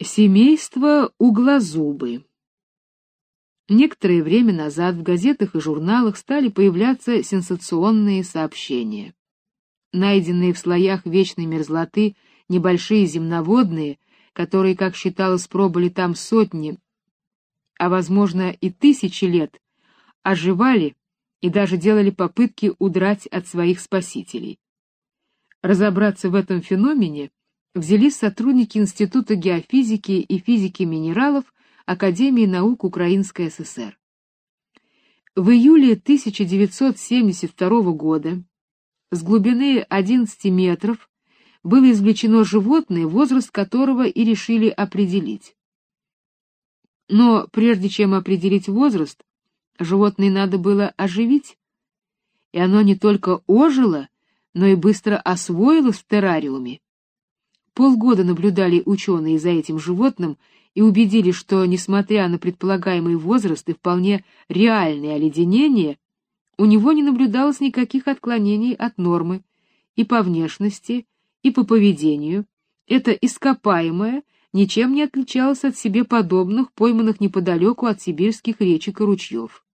Семейство углозубы. Некоторое время назад в газетах и журналах стали появляться сенсационные сообщения. Найденные в слоях вечной мерзлоты небольшие земноводные, которые, как считалось, пробыли там сотни, а возможно и тысячи лет, оживали и даже делали попытки удрать от своих спасителей. Разобраться в этом феномене взялись сотрудники Института геофизики и физики минералов Академии наук Украинской ССР. В июле 1972 года с глубины 11 метров было извлечено животное, возраст которого и решили определить. Но прежде чем определить возраст, животное надо было оживить, и оно не только ожило, но и быстро освоилось в террариуме. Полгода наблюдали ученые за этим животным и убедились, что, несмотря на предполагаемый возраст и вполне реальное оледенение, у него не наблюдалось никаких отклонений от нормы и по внешности, и по поведению. Это ископаемое ничем не отличалось от себе подобных, пойманных неподалеку от сибирских речек и ручьев.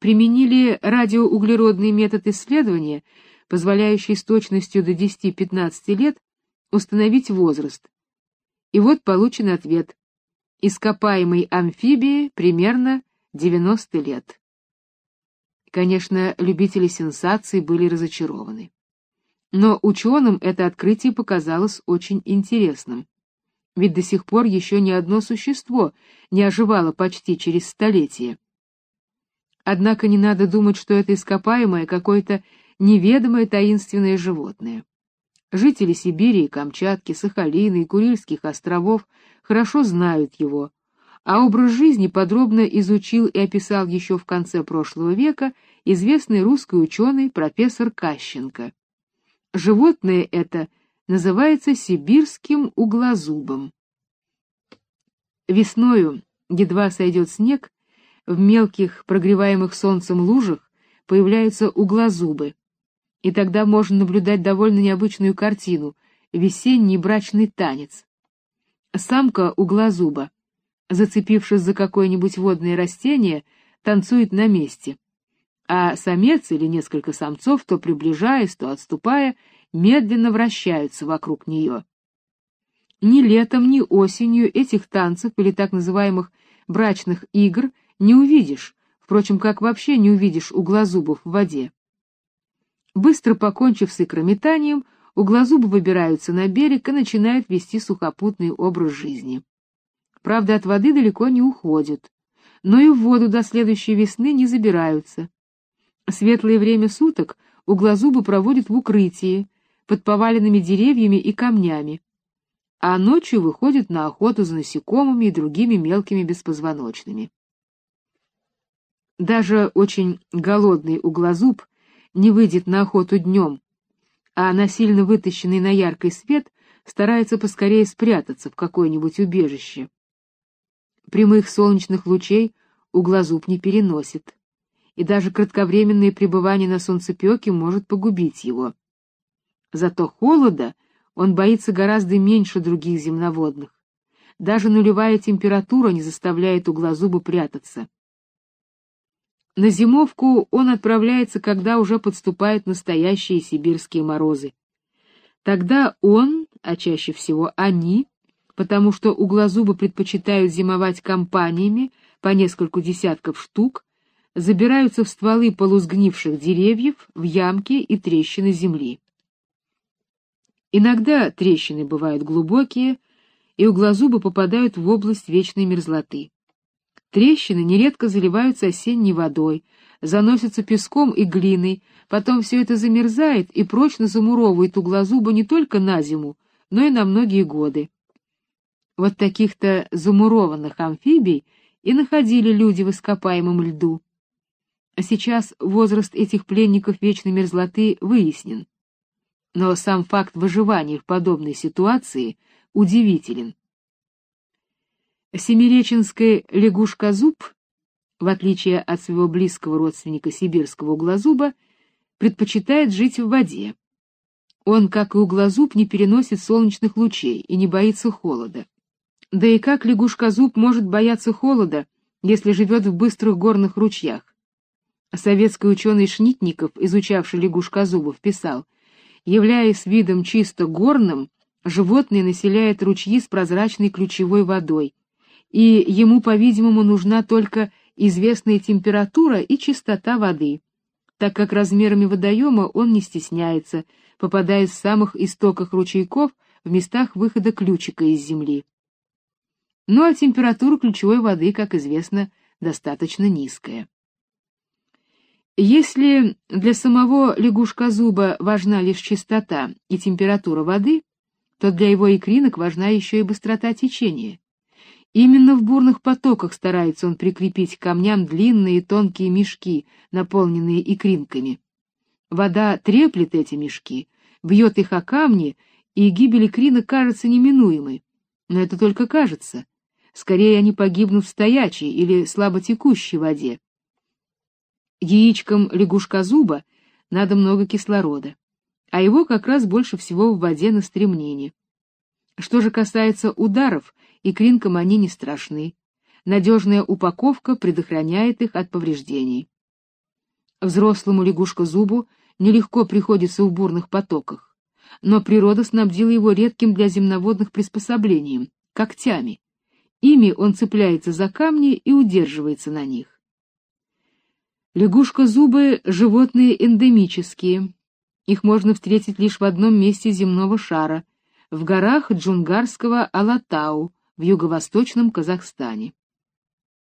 Применили радиоуглеродный метод исследования, позволяющий с точностью до 10-15 лет установить возраст. И вот получен ответ. Ископаемой амфибии примерно 90 лет. Конечно, любители сенсаций были разочарованы. Но ученым это открытие показалось очень интересным. Ведь до сих пор еще ни одно существо не оживало почти через столетие. Однако не надо думать, что это ископаемое какое-то неведомое таинственное животное. Жители Сибири, Камчатки, Сахалина и Курильских островов хорошо знают его, а образ жизни подробно изучил и описал еще в конце прошлого века известный русский ученый профессор Кащенко. Животное это называется сибирским углозубом. Весною, едва сойдет снег, в мелких прогреваемых солнцем лужах появляются углозубы, и тогда можно наблюдать довольно необычную картину — весенний брачный танец. Самка углозуба, зацепившись за какое-нибудь водное растение, танцует на месте, а самец или несколько самцов, то приближаясь, то отступая, медленно вращаются вокруг нее. Ни летом, ни осенью этих танцев или так называемых брачных игр не увидишь, впрочем, как вообще не увидишь углозубов в воде. Быстро покончив с икрометанием, углозубы выбираются на берег и начинают вести сухопутный образ жизни. Правда, от воды далеко не уходят, но и в воду до следующей весны не забираются. Светлое время суток углозубы проводят в укрытии, под поваленными деревьями и камнями, а ночью выходят на охоту за насекомыми и другими мелкими беспозвоночными. Даже очень голодный углозуб не выйдет на охоту днем, а насильно вытащенный на яркий свет старается поскорее спрятаться в какое-нибудь убежище. Прямых солнечных лучей углозуб не переносит, и даже кратковременное пребывание на солнцепёке может погубить его. Зато холода он боится гораздо меньше других земноводных. Даже нулевая температура не заставляет углозуба прятаться. На зимовку он отправляется, когда уже подступают настоящие сибирские морозы. Тогда он, а чаще всего они, потому что углозубы предпочитают зимовать компаниями по нескольку десятков штук, забираются в стволы полусгнивших деревьев, в ямки и трещины земли. Иногда трещины бывают глубокие, и углозубы попадают в область вечной мерзлоты. Трещины нередко заливаются осенней водой, заносятся песком и глиной, потом все это замерзает и прочно замуровывает углозуба не только на зиму, но и на многие годы. Вот таких-то замурованных амфибий и находили люди в ископаемом льду. А сейчас возраст этих пленников вечной мерзлоты выяснен. Но сам факт выживания в подобной ситуации удивителен. Семиреченская лягушка-зуб, в отличие от своего близкого родственника сибирского углозуба, предпочитает жить в воде. Он, как и углозуб, не переносит солнечных лучей и не боится холода. Да и как лягушкозуб может бояться холода, если живет в быстрых горных ручьях? Советский ученый Шнитников, изучавший лягушкозубов, писал, являясь видом чисто горным, животное населяет ручьи с прозрачной ключевой водой, и ему, по-видимому, нужна только известная температура и чистота воды, так как размерами водоема он не стесняется, попадая в самых истоках ручейков в местах выхода ключика из земли. Ну а температура ключевой воды, как известно, достаточно низкая. Если для самого лягушка-зуба важна лишь чистота и температура воды, то для его икринок важна еще и быстрота течения. Именно в бурных потоках старается он прикрепить к камням длинные тонкие мешки, наполненные икринками. Вода треплет эти мешки, бьет их о камни, и гибель икринок кажется неминуемой. Но это только кажется. Скорее они погибнут в стоячей или слабо текущей воде. Яичкам лягушка-зуба надо много кислорода, а его как раз больше всего в воде на стремнении. Что же касается ударов, и клинкам они не страшны. Надежная упаковка предохраняет их от повреждений. Взрослому лягушка-зубу нелегко приходится в бурных потоках, но природа снабдила его редким для земноводных приспособлением — когтями. Ими он цепляется за камни и удерживается на них. Лягушка-зубы — животные эндемические. Их можно встретить лишь в одном месте земного шара — в горах Джунгарского Алатау в юго-восточном Казахстане.